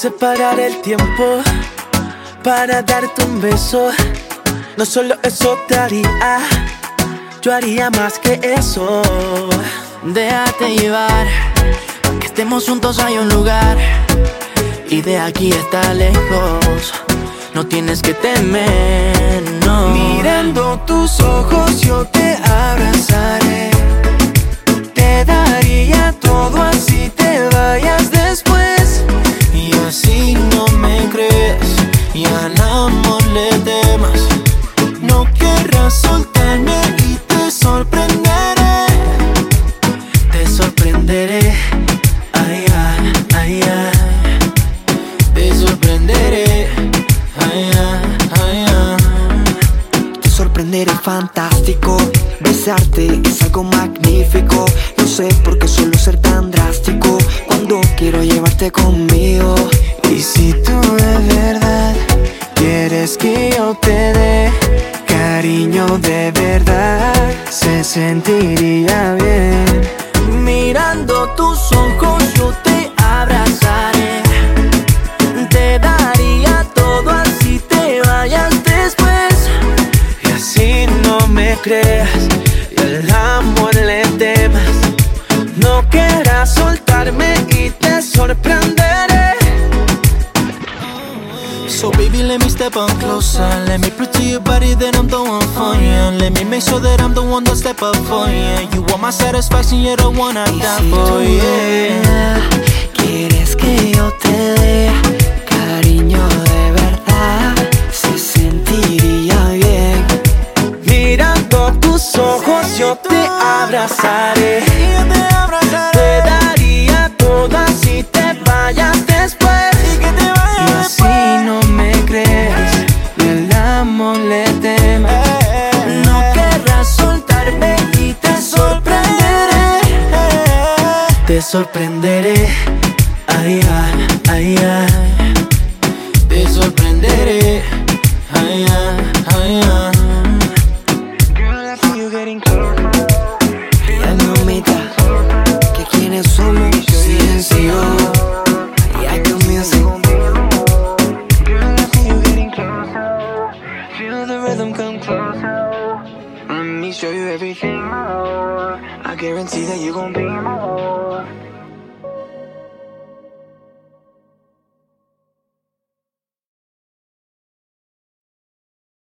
separar el tiempo para darte un beso, no solo eso te haría, yo haría más que eso. Déjate llevar, que estemos juntos hay un lugar y de aquí está lejos. No tienes que temer, no. Mirando tus ojos yo te abrazaré. Te daría todo así te vayas después. Y así no me crees y al amor le temas. No querrás soltarme y te sorprenderé. Te sorprenderé. Ay, ay, ay, ay. Te sorprenderé. Sorprenderé fantástico. Besarte es algo magnífico. No sé por qué suelo ser tan drástico. Cuando quiero llevarte conmigo. Y si tú de verdad quieres que yo te dé cariño de verdad, se sentiría bien. Mirando tus ojos creas y el amor le temas. No quieras soltarme y te sorprenderé. So baby, let me step on closer. Let me prove to your body that I'm the one for you. Let me make sure that I'm the one that step up for you. You want my satisfaction, you're the one I die for. Yeah. Te abrazaré. Te daría todo así te vayas después. Y así no me creas, y el amor le temas. No querrás soltarme y te sorprenderé. Te sorprenderé. Ay, ay, ay, ay. Let me show you everything more. I guarantee that you're gonna be more.